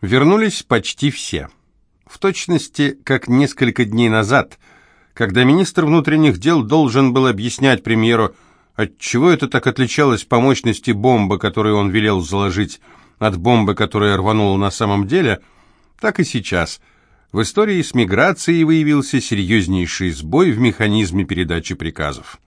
Вернулись почти все. В точности, как несколько дней назад, когда министр внутренних дел должен был объяснять премьеру, отчего это так отличалось по мощности бомба, которую он велел заложить, от бомбы, которая рванула на самом деле, так и сейчас. В истории с миграцией выявился серьезнейший сбой в механизме передачи приказов.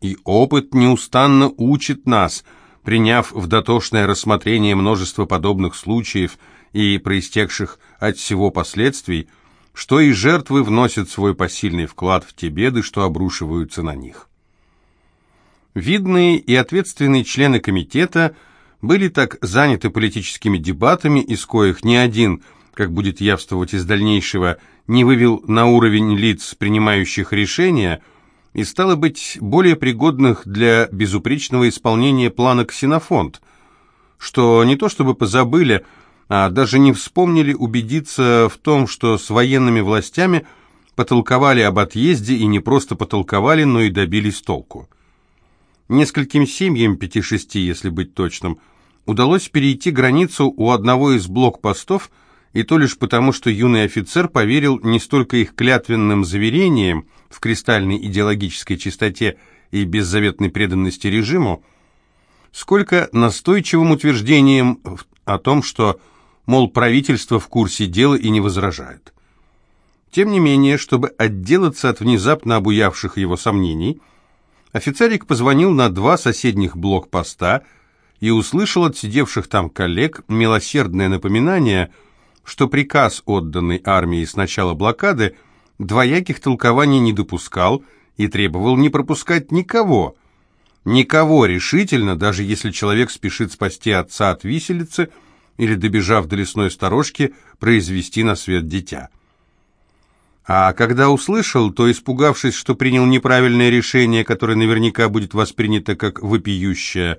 И опыт неустанно учит нас, приняв в дотошное рассмотрение множество подобных случаев – и проистекших от всего последствий, что и жертвы вносят свой посильный вклад в те беды, что обрушиваются на них. Видные и ответственные члены комитета были так заняты политическими дебатами, из коих ни один, как будет явствовать из дальнейшего, не вывел на уровень лиц, принимающих решения, и стало быть более пригодных для безупречного исполнения плана «Ксенофонд», что не то чтобы позабыли, а даже не вспомнили убедиться в том, что с военными властями потолковали об отъезде и не просто потолковали, но и добились толку. Нескольким семьям, пяти-шести, если быть точным, удалось перейти границу у одного из блокпостов, и то лишь потому, что юный офицер поверил не столько их клятвенным заверениям в кристальной идеологической чистоте и беззаветной преданности режиму, сколько настойчивым утверждением о том, что мол, правительство в курсе дела и не возражает. Тем не менее, чтобы отделаться от внезапно обуявших его сомнений, офицерик позвонил на два соседних блокпоста и услышал от сидевших там коллег милосердное напоминание, что приказ, отданный армии с начала блокады, двояких толкований не допускал и требовал не пропускать никого. Никого решительно, даже если человек спешит спасти отца от виселицы – или, добежав до лесной сторожки, произвести на свет дитя. А когда услышал, то, испугавшись, что принял неправильное решение, которое наверняка будет воспринято как вопиющее,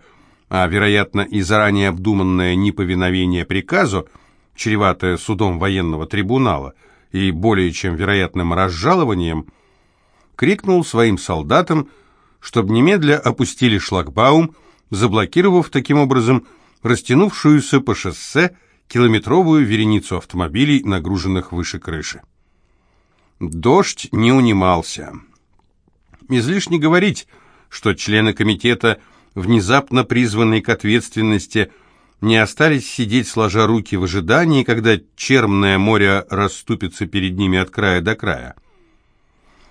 а, вероятно, и заранее обдуманное неповиновение приказу, чреватое судом военного трибунала и более чем вероятным разжалованием, крикнул своим солдатам, чтобы немедля опустили шлагбаум, заблокировав таким образом растянувшуюся по шоссе километровую вереницу автомобилей, нагруженных выше крыши. Дождь не унимался. Излишне говорить, что члены комитета, внезапно призванные к ответственности, не остались сидеть сложа руки в ожидании, когда черное море расступится перед ними от края до края.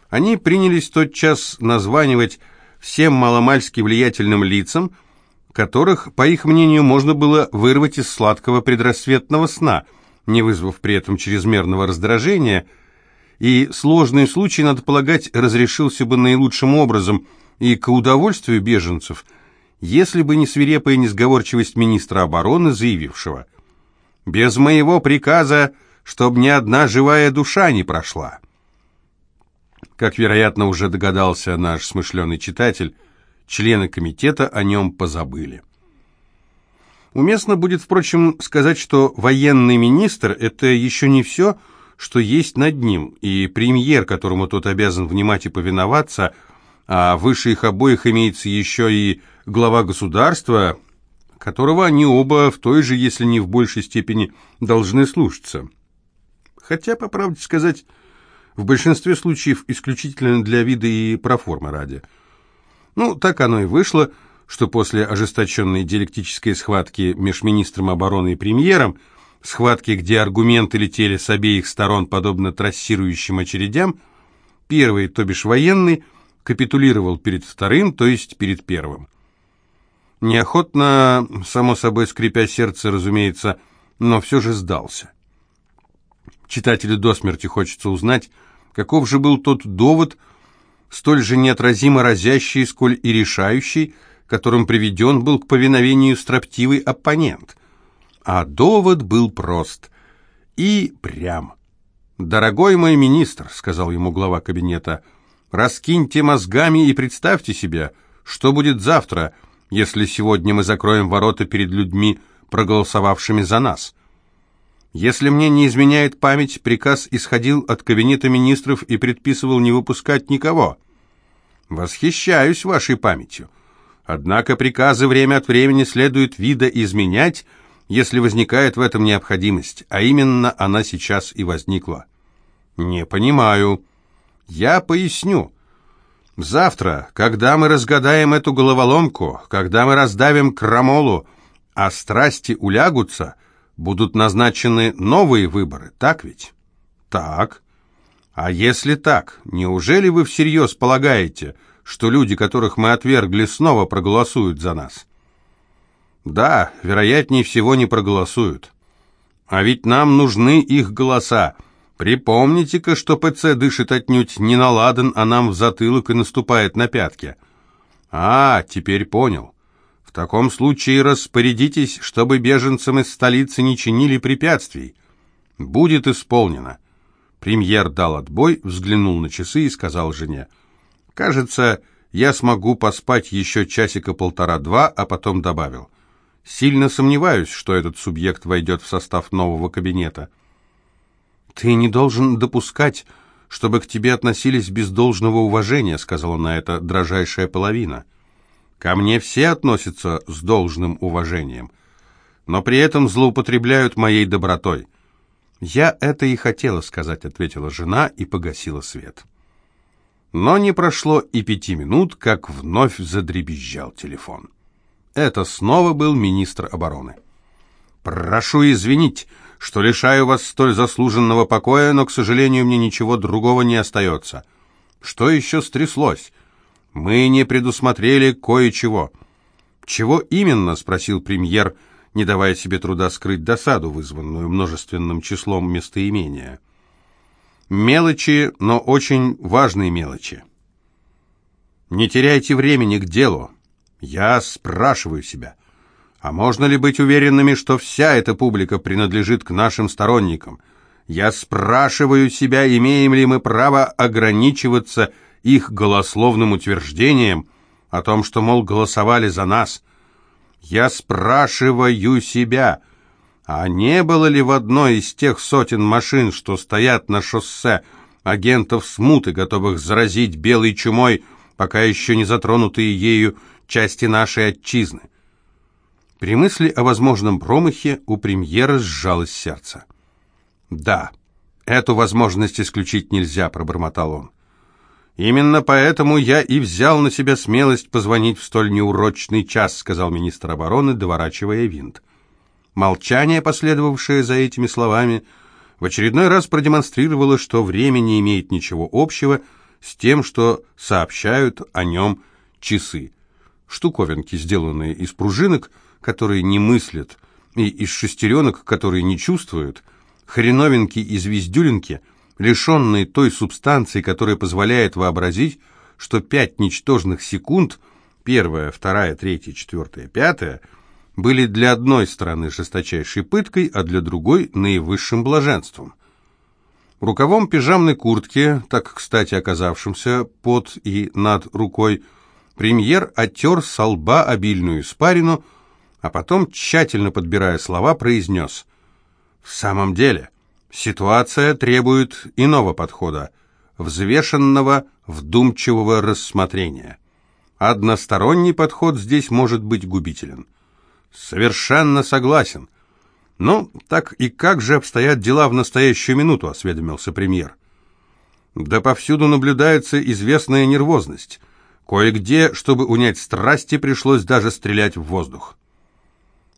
Они принялись тотчас названивать всем маломальски влиятельным лицам, которых, по их мнению, можно было вырвать из сладкого предрассветного сна, не вызвав при этом чрезмерного раздражения, и сложный случай, надо полагать, разрешился бы наилучшим образом и к удовольствию беженцев, если бы не свирепая несговорчивость министра обороны, заявившего «Без моего приказа, чтобы ни одна живая душа не прошла». Как, вероятно, уже догадался наш смышленый читатель, члены комитета о нем позабыли. Уместно будет, впрочем, сказать, что военный министр – это еще не все, что есть над ним, и премьер, которому тот обязан внимать и повиноваться, а выше их обоих имеется еще и глава государства, которого они оба в той же, если не в большей степени, должны слушаться. Хотя, по правде сказать, в большинстве случаев исключительно для вида и проформы ради – ну, так оно и вышло, что после ожесточенной диалектической схватки между министром обороны и премьером, схватки, где аргументы летели с обеих сторон, подобно трассирующим очередям, первый, то бишь военный, капитулировал перед вторым, то есть перед первым. Неохотно, само собой скрипя сердце, разумеется, но все же сдался. Читателю до смерти хочется узнать, каков же был тот довод, столь же неотразимо разящий, сколь и решающий, которым приведен был к повиновению строптивый оппонент. А довод был прост и прям. «Дорогой мой министр», — сказал ему глава кабинета, — «раскиньте мозгами и представьте себе, что будет завтра, если сегодня мы закроем ворота перед людьми, проголосовавшими за нас». Если мне не изменяет память, приказ исходил от кабинета министров и предписывал не выпускать никого. Восхищаюсь вашей памятью. Однако приказы время от времени следует вида изменять, если возникает в этом необходимость, а именно она сейчас и возникла. Не понимаю. Я поясню. Завтра, когда мы разгадаем эту головоломку, когда мы раздавим крамолу, а страсти улягутся, будут назначены новые выборы, так ведь? Так. А если так, неужели вы всерьез полагаете, что люди, которых мы отвергли, снова проголосуют за нас? Да, вероятнее всего не проголосуют. А ведь нам нужны их голоса. Припомните-ка, что ПЦ дышит отнюдь не на ладан, а нам в затылок и наступает на пятки. А, теперь понял. Таком случае распорядитесь, чтобы беженцам из столицы не чинили препятствий. Будет исполнено. Премьер дал отбой, взглянул на часы и сказал жене, «Кажется, я смогу поспать еще часика полтора-два, а потом добавил, Сильно сомневаюсь, что этот субъект войдет в состав нового кабинета. Ты не должен допускать, чтобы к тебе относились без должного уважения, сказала на это дрожайшая половина. Ко мне все относятся с должным уважением, но при этом злоупотребляют моей добротой. Я это и хотела сказать, ответила жена и погасила свет. Но не прошло и пяти минут, как вновь задребезжал телефон. Это снова был министр обороны. «Прошу извинить, что лишаю вас столь заслуженного покоя, но, к сожалению, мне ничего другого не остается. Что еще стряслось? Мы не предусмотрели кое-чего». «Чего именно?» — спросил премьер, не давая себе труда скрыть досаду, вызванную множественным числом местоимения. «Мелочи, но очень важные мелочи. Не теряйте времени к делу. Я спрашиваю себя, а можно ли быть уверенными, что вся эта публика принадлежит к нашим сторонникам? Я спрашиваю себя, имеем ли мы право ограничиваться их голословным утверждением о том, что, мол, голосовали за нас. Я спрашиваю себя, а не было ли в одной из тех сотен машин, что стоят на шоссе, агентов смуты, готовых заразить белой чумой, пока еще не затронутые ею части нашей отчизны. При мысли о возможном промахе у премьера сжалось сердце. «Да, эту возможность исключить нельзя», — пробормотал он. «Именно поэтому я и взял на себя смелость позвонить в столь неурочный час», — сказал министр обороны, доворачивая винт. Молчание, последовавшее за этими словами, в очередной раз продемонстрировало, что время не имеет ничего общего с тем, что сообщают о нем часы штуковинки, сделанные из пружинок, которые не мыслят, и из шестеренок, которые не чувствуют, хреновинки из вездюлинки, лишенные той субстанции, которая позволяет вообразить, что пять ничтожных секунд, первая, вторая, третья, четвертая, пятая, были для одной стороны жесточайшей пыткой, а для другой – наивысшим блаженством. Рукавом пижамной куртки, так, кстати, оказавшимся под и над рукой, – Премьер оттер со лба обильную испарину, а потом, тщательно подбирая слова, произнес «В самом деле, ситуация требует иного подхода, взвешенного, вдумчивого рассмотрения. Односторонний подход здесь может быть губителен». «Совершенно согласен». «Ну, так и как же обстоят дела в настоящую минуту?» — осведомился премьер. «Да повсюду наблюдается известная нервозность». Кое-где, чтобы унять страсти, пришлось даже стрелять в воздух.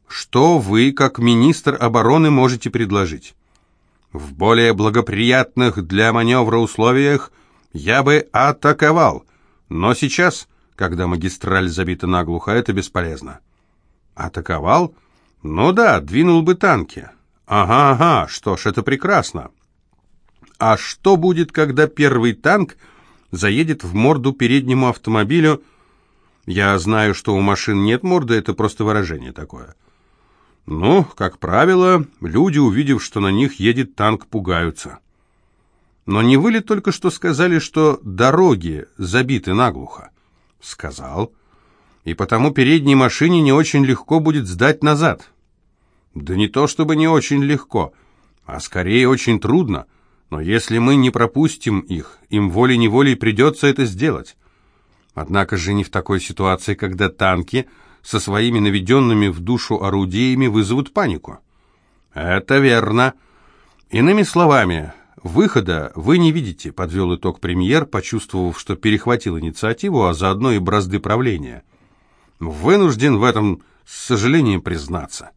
Что вы, как министр обороны, можете предложить? В более благоприятных для маневра условиях я бы атаковал, но сейчас, когда магистраль забита наглухо, это бесполезно. Атаковал? Ну да, двинул бы танки. Ага, ага, что ж, это прекрасно. А что будет, когда первый танк заедет в морду переднему автомобилю. Я знаю, что у машин нет морды, это просто выражение такое. Ну, как правило, люди, увидев, что на них едет танк, пугаются. Но не вы ли только что сказали, что дороги забиты наглухо? Сказал. И потому передней машине не очень легко будет сдать назад. Да не то чтобы не очень легко, а скорее очень трудно — но если мы не пропустим их, им волей-неволей придется это сделать. Однако же не в такой ситуации, когда танки со своими наведенными в душу орудиями вызовут панику. Это верно. Иными словами, выхода вы не видите, подвел итог премьер, почувствовав, что перехватил инициативу, а заодно и бразды правления. Вынужден в этом с сожалением признаться.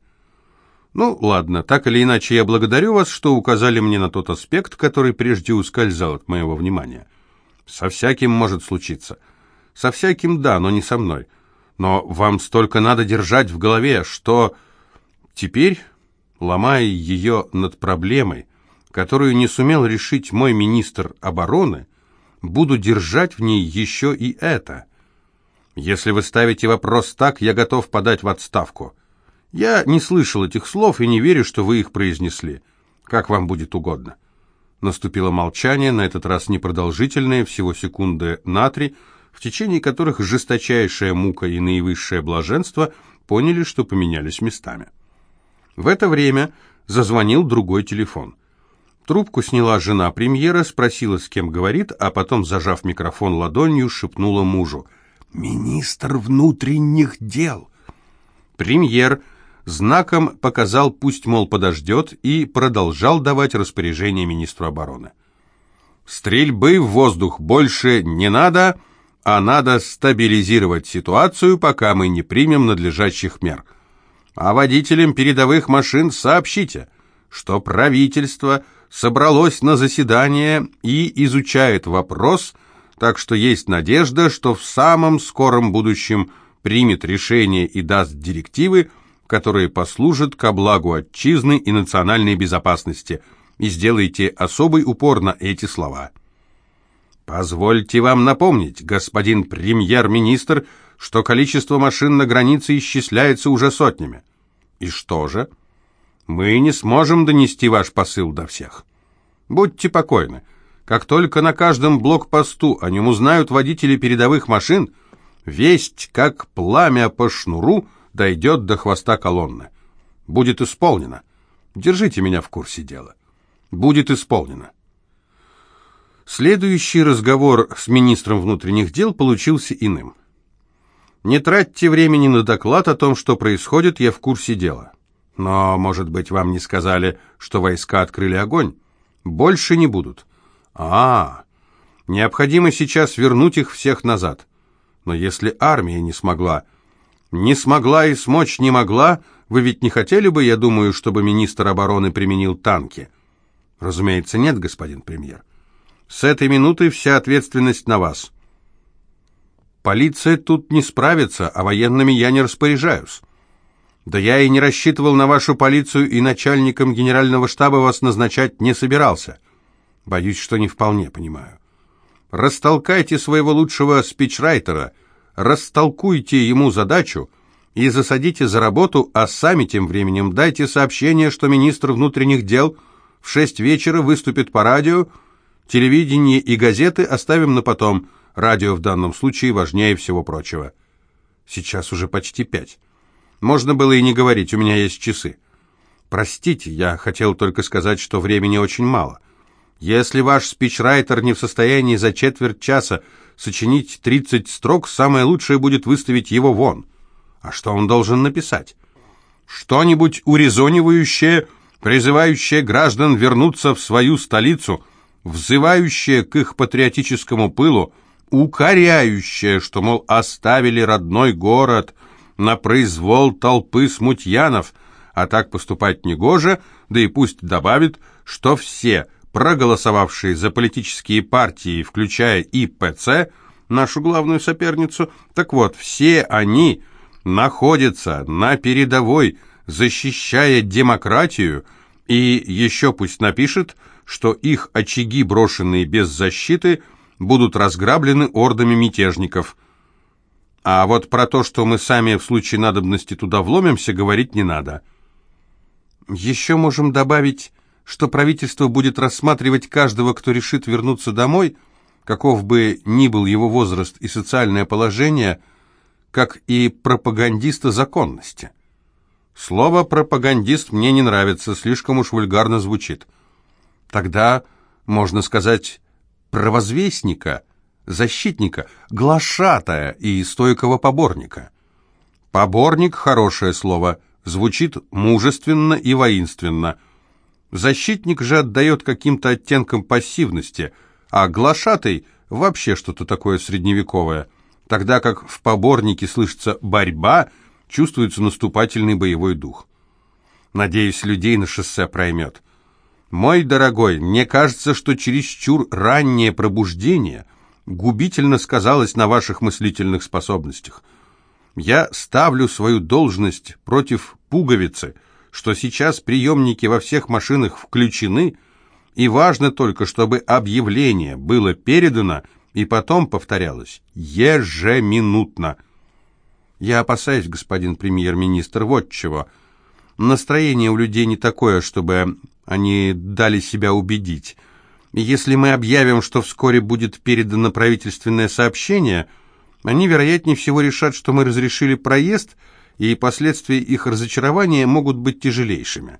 Ну, ладно, так или иначе, я благодарю вас, что указали мне на тот аспект, который прежде ускользал от моего внимания. Со всяким может случиться. Со всяким да, но не со мной. Но вам столько надо держать в голове, что теперь, ломая ее над проблемой, которую не сумел решить мой министр обороны, буду держать в ней еще и это. Если вы ставите вопрос так, я готов подать в отставку. Я не слышал этих слов и не верю, что вы их произнесли. Как вам будет угодно. Наступило молчание, на этот раз непродолжительное, всего секунды на три, в течение которых жесточайшая мука и наивысшее блаженство поняли, что поменялись местами. В это время зазвонил другой телефон. Трубку сняла жена премьера, спросила, с кем говорит, а потом, зажав микрофон ладонью, шепнула мужу. «Министр внутренних дел!» Премьер знаком показал, пусть, мол, подождет, и продолжал давать распоряжение министру обороны. «Стрельбы в воздух больше не надо!» А надо стабилизировать ситуацию, пока мы не примем надлежащих мер. А водителям передовых машин сообщите, что правительство собралось на заседание и изучает вопрос, так что есть надежда, что в самом скором будущем примет решение и даст директивы, которые послужат ко благу отчизны и национальной безопасности, и сделайте особый упор на эти слова. Позвольте вам напомнить, господин премьер-министр, что количество машин на границе исчисляется уже сотнями. И что же? Мы не сможем донести ваш посыл до всех. Будьте покойны. Как только на каждом блокпосту о нем узнают водители передовых машин, весть, как пламя по шнуру, дойдет до хвоста колонны. Будет исполнено. Держите меня в курсе дела. Будет исполнено. Следующий разговор с министром внутренних дел получился иным. «Не тратьте времени на доклад о том, что происходит, я в курсе дела. Но, может быть, вам не сказали, что войска открыли огонь? Больше не будут. А, необходимо сейчас вернуть их всех назад. Но если армия не смогла... Не смогла и смочь не могла, вы ведь не хотели бы, я думаю, чтобы министр обороны применил танки? Разумеется, нет, господин премьер. С этой минуты вся ответственность на вас. Полиция тут не справится, а военными я не распоряжаюсь. Да я и не рассчитывал на вашу полицию, и начальником генерального штаба вас назначать не собирался. Боюсь, что не вполне понимаю. Растолкайте своего лучшего спичрайтера, растолкуйте ему задачу и засадите за работу, а сами тем временем дайте сообщение, что министр внутренних дел в шесть вечера выступит по радио, Телевидение и газеты оставим на потом. Радио в данном случае важнее всего прочего. Сейчас уже почти пять. Можно было и не говорить, у меня есть часы. Простите, я хотел только сказать, что времени очень мало. Если ваш спичрайтер не в состоянии за четверть часа сочинить 30 строк, самое лучшее будет выставить его вон. А что он должен написать? Что-нибудь урезонивающее, призывающее граждан вернуться в свою столицу – взывающая к их патриотическому пылу, укоряющая, что, мол, оставили родной город на произвол толпы смутьянов, а так поступать негоже, да и пусть добавит, что все, проголосовавшие за политические партии, включая и ПЦ, нашу главную соперницу, так вот, все они находятся на передовой, защищая демократию, и еще пусть напишет – что их очаги, брошенные без защиты, будут разграблены ордами мятежников. А вот про то, что мы сами в случае надобности туда вломимся, говорить не надо. Еще можем добавить, что правительство будет рассматривать каждого, кто решит вернуться домой, каков бы ни был его возраст и социальное положение, как и пропагандиста законности. Слово «пропагандист» мне не нравится, слишком уж вульгарно звучит. Тогда, можно сказать, провозвестника, защитника, глашатая и стойкого поборника. Поборник – хорошее слово, звучит мужественно и воинственно. Защитник же отдает каким-то оттенкам пассивности, а глашатый – вообще что-то такое средневековое. Тогда как в поборнике слышится «борьба», чувствуется наступательный боевой дух. Надеюсь, людей на шоссе проймет. Мой дорогой, мне кажется, что чересчур раннее пробуждение губительно сказалось на ваших мыслительных способностях. Я ставлю свою должность против пуговицы, что сейчас приемники во всех машинах включены, и важно только, чтобы объявление было передано и потом повторялось ежеминутно. Я опасаюсь, господин премьер-министр, вот чего – Настроение у людей не такое, чтобы они дали себя убедить. если мы объявим, что вскоре будет передано правительственное сообщение, они, вероятнее всего, решат, что мы разрешили проезд, и последствия их разочарования могут быть тяжелейшими.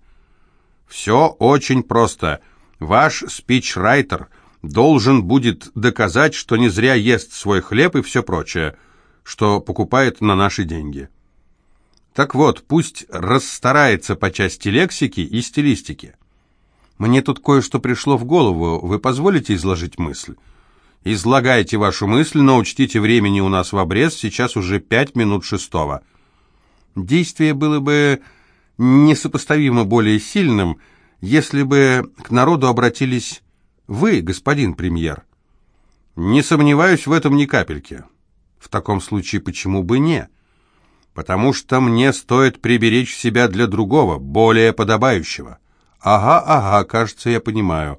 Все очень просто. Ваш спичрайтер должен будет доказать, что не зря ест свой хлеб и все прочее, что покупает на наши деньги. Так вот, пусть расстарается по части лексики и стилистики. Мне тут кое-что пришло в голову, вы позволите изложить мысль? Излагайте вашу мысль, но учтите времени у нас в обрез, сейчас уже пять минут шестого. Действие было бы несопоставимо более сильным, если бы к народу обратились вы, господин премьер. Не сомневаюсь в этом ни капельки. В таком случае почему бы не? потому что мне стоит приберечь себя для другого, более подобающего. Ага, ага, кажется, я понимаю.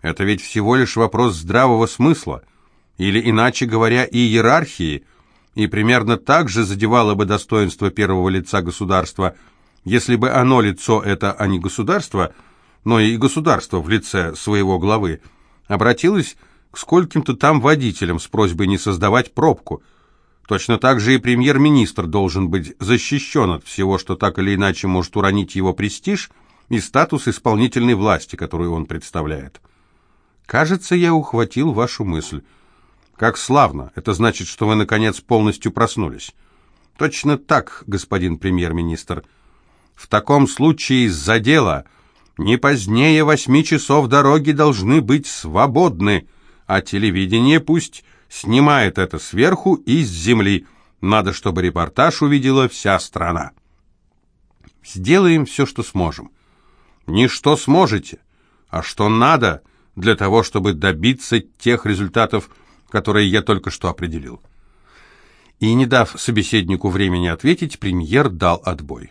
Это ведь всего лишь вопрос здравого смысла, или, иначе говоря, и иерархии, и примерно так же задевало бы достоинство первого лица государства, если бы оно лицо это, а не государство, но и государство в лице своего главы, обратилось к скольким-то там водителям с просьбой не создавать пробку – Точно так же и премьер-министр должен быть защищен от всего, что так или иначе может уронить его престиж и статус исполнительной власти, которую он представляет. Кажется, я ухватил вашу мысль. Как славно! Это значит, что вы, наконец, полностью проснулись. Точно так, господин премьер-министр. В таком случае из-за дела не позднее восьми часов дороги должны быть свободны, а телевидение пусть снимает это сверху и с земли. Надо, чтобы репортаж увидела вся страна. Сделаем все, что сможем. Не что сможете, а что надо для того, чтобы добиться тех результатов, которые я только что определил. И, не дав собеседнику времени ответить, премьер дал отбой.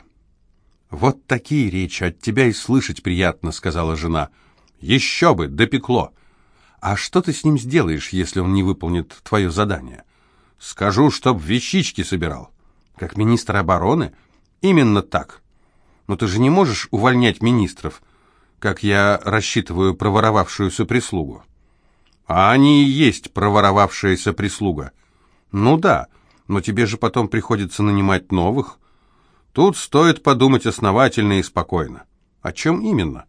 «Вот такие речи от тебя и слышать приятно», — сказала жена. «Еще бы, допекло. А что ты с ним сделаешь, если он не выполнит твое задание? Скажу, чтоб вещички собирал. Как министр обороны? Именно так. Но ты же не можешь увольнять министров, как я рассчитываю проворовавшуюся прислугу. А они и есть проворовавшаяся прислуга. Ну да, но тебе же потом приходится нанимать новых. Тут стоит подумать основательно и спокойно. О чем именно?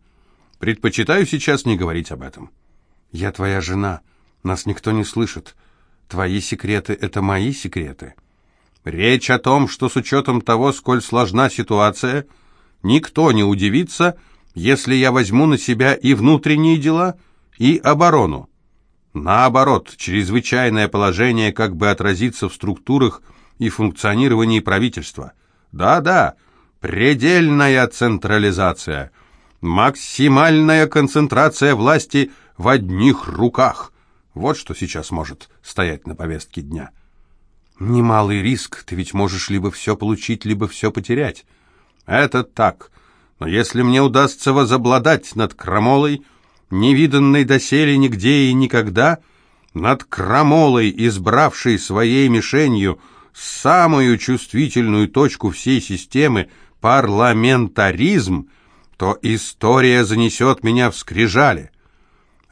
Предпочитаю сейчас не говорить об этом. «Я твоя жена. Нас никто не слышит. Твои секреты — это мои секреты». Речь о том, что с учетом того, сколь сложна ситуация, никто не удивится, если я возьму на себя и внутренние дела, и оборону. Наоборот, чрезвычайное положение как бы отразится в структурах и функционировании правительства. Да-да, предельная централизация, максимальная концентрация власти в одних руках. Вот что сейчас может стоять на повестке дня. Немалый риск, ты ведь можешь либо все получить, либо все потерять. Это так. Но если мне удастся возобладать над крамолой, невиданной доселе нигде и никогда, над крамолой, избравшей своей мишенью самую чувствительную точку всей системы парламентаризм, то история занесет меня в скрижали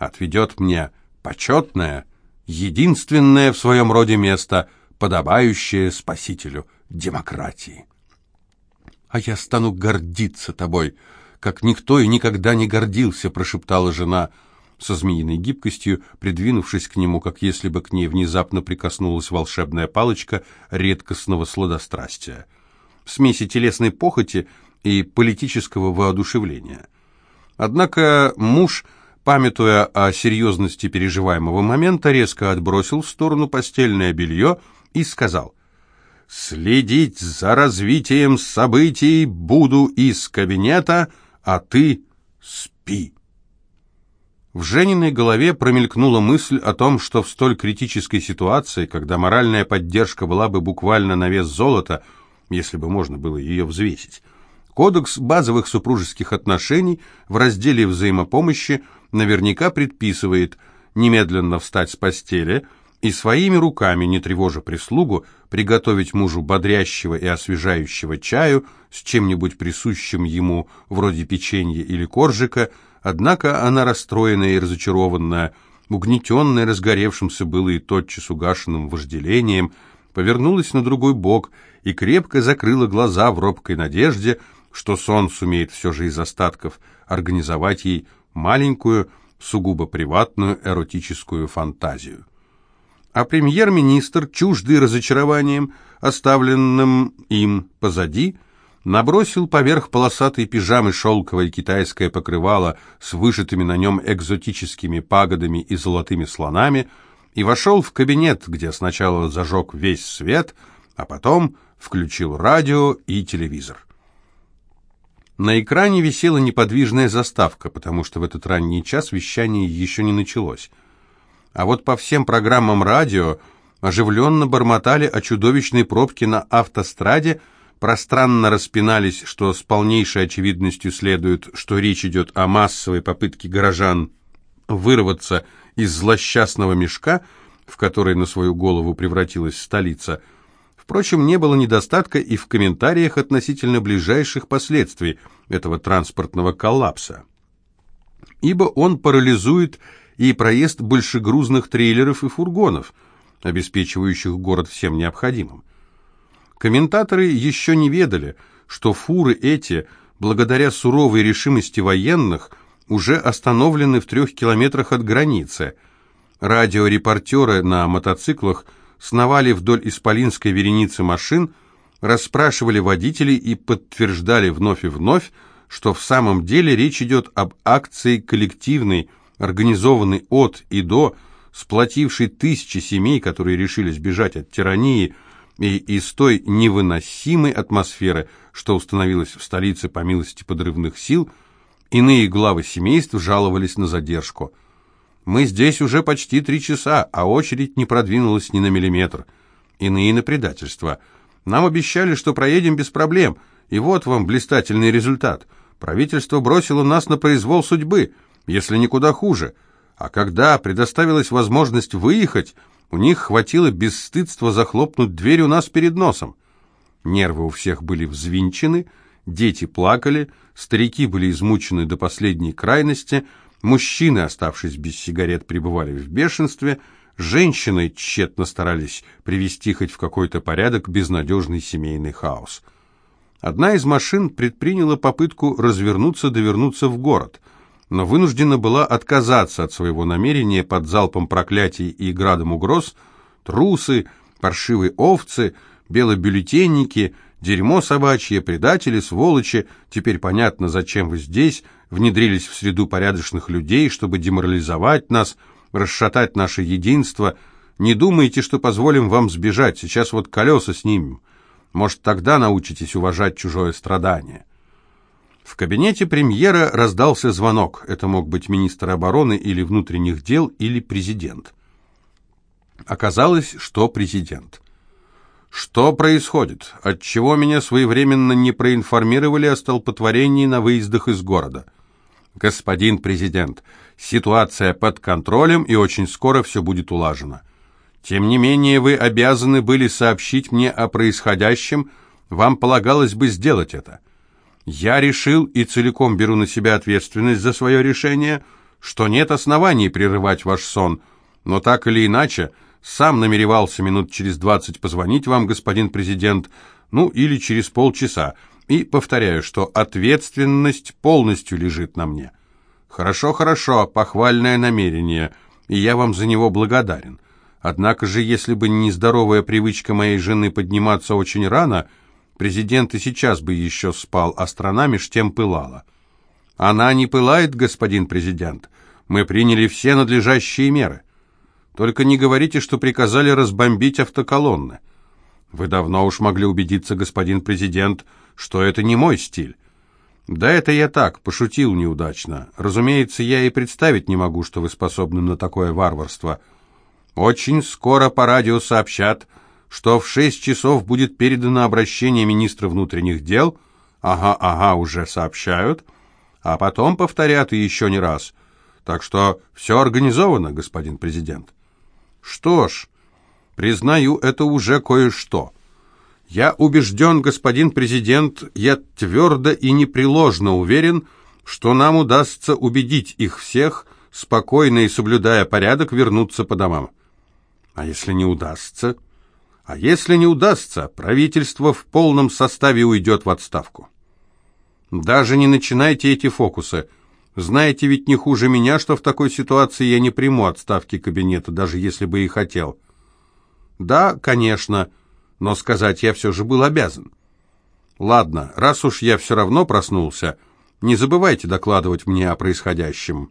отведет мне почетное, единственное в своем роде место, подобающее спасителю демократии. «А я стану гордиться тобой, как никто и никогда не гордился», прошептала жена со змеиной гибкостью, придвинувшись к нему, как если бы к ней внезапно прикоснулась волшебная палочка редкостного сладострастия. смеси телесной похоти и политического воодушевления. Однако муж, памятуя о серьезности переживаемого момента, резко отбросил в сторону постельное белье и сказал «Следить за развитием событий буду из кабинета, а ты спи». В Жениной голове промелькнула мысль о том, что в столь критической ситуации, когда моральная поддержка была бы буквально на вес золота, если бы можно было ее взвесить, Кодекс базовых супружеских отношений в разделе взаимопомощи наверняка предписывает немедленно встать с постели и своими руками, не тревожа прислугу, приготовить мужу бодрящего и освежающего чаю с чем-нибудь присущим ему, вроде печенья или коржика – Однако она расстроенная и разочарованная, угнетенная разгоревшимся было и тотчас угашенным вожделением, повернулась на другой бок и крепко закрыла глаза в робкой надежде, что сон сумеет все же из остатков организовать ей маленькую, сугубо приватную эротическую фантазию. А премьер-министр, чуждый разочарованием, оставленным им позади, — набросил поверх полосатой пижамы шелковое китайское покрывало с вышитыми на нем экзотическими пагодами и золотыми слонами и вошел в кабинет, где сначала зажег весь свет, а потом включил радио и телевизор. На экране висела неподвижная заставка, потому что в этот ранний час вещание еще не началось. А вот по всем программам радио оживленно бормотали о чудовищной пробке на автостраде, пространно распинались, что с полнейшей очевидностью следует, что речь идет о массовой попытке горожан вырваться из злосчастного мешка, в который на свою голову превратилась столица. Впрочем, не было недостатка и в комментариях относительно ближайших последствий этого транспортного коллапса. Ибо он парализует и проезд большегрузных трейлеров и фургонов, обеспечивающих город всем необходимым. Комментаторы еще не ведали, что фуры эти, благодаря суровой решимости военных, уже остановлены в трех километрах от границы. Радиорепортеры на мотоциклах сновали вдоль исполинской вереницы машин, расспрашивали водителей и подтверждали вновь и вновь, что в самом деле речь идет об акции коллективной, организованной от и до, сплотившей тысячи семей, которые решили сбежать от тирании, и из той невыносимой атмосферы, что установилась в столице по милости подрывных сил, иные главы семейств жаловались на задержку. «Мы здесь уже почти три часа, а очередь не продвинулась ни на миллиметр. Иные на предательство. Нам обещали, что проедем без проблем, и вот вам блистательный результат. Правительство бросило нас на произвол судьбы, если никуда хуже. А когда предоставилась возможность выехать, у них хватило бесстыдства захлопнуть дверь у нас перед носом. Нервы у всех были взвинчены, дети плакали, старики были измучены до последней крайности, мужчины, оставшись без сигарет, пребывали в бешенстве, женщины тщетно старались привести хоть в какой-то порядок безнадежный семейный хаос. Одна из машин предприняла попытку развернуться-довернуться в город – но вынуждена была отказаться от своего намерения под залпом проклятий и градом угроз, трусы, паршивые овцы, белобюллетенники, дерьмо собачье, предатели, сволочи, теперь понятно, зачем вы здесь, внедрились в среду порядочных людей, чтобы деморализовать нас, расшатать наше единство. Не думайте, что позволим вам сбежать, сейчас вот колеса снимем. Может, тогда научитесь уважать чужое страдание. В кабинете премьера раздался звонок. Это мог быть министр обороны или внутренних дел, или президент. Оказалось, что президент. Что происходит? Отчего меня своевременно не проинформировали о столпотворении на выездах из города? Господин президент, ситуация под контролем, и очень скоро все будет улажено. Тем не менее, вы обязаны были сообщить мне о происходящем, вам полагалось бы сделать это. Я решил и целиком беру на себя ответственность за свое решение, что нет оснований прерывать ваш сон, но так или иначе, сам намеревался минут через двадцать позвонить вам, господин президент, ну или через полчаса, и повторяю, что ответственность полностью лежит на мне. Хорошо, хорошо, похвальное намерение, и я вам за него благодарен. Однако же, если бы не здоровая привычка моей жены подниматься очень рано – Президент и сейчас бы еще спал, а страна меж тем пылала. Она не пылает, господин президент. Мы приняли все надлежащие меры. Только не говорите, что приказали разбомбить автоколонны. Вы давно уж могли убедиться, господин президент, что это не мой стиль. Да это я так, пошутил неудачно. Разумеется, я и представить не могу, что вы способны на такое варварство. Очень скоро по радио сообщат, что в шесть часов будет передано обращение министра внутренних дел, ага, ага, уже сообщают, а потом повторят и еще не раз. Так что все организовано, господин президент. Что ж, признаю, это уже кое-что. Я убежден, господин президент, я твердо и непреложно уверен, что нам удастся убедить их всех, спокойно и соблюдая порядок, вернуться по домам. А если не удастся? А если не удастся, правительство в полном составе уйдет в отставку. Даже не начинайте эти фокусы. Знаете ведь не хуже меня, что в такой ситуации я не приму отставки кабинета, даже если бы и хотел. Да, конечно, но сказать я все же был обязан. Ладно, раз уж я все равно проснулся, не забывайте докладывать мне о происходящем».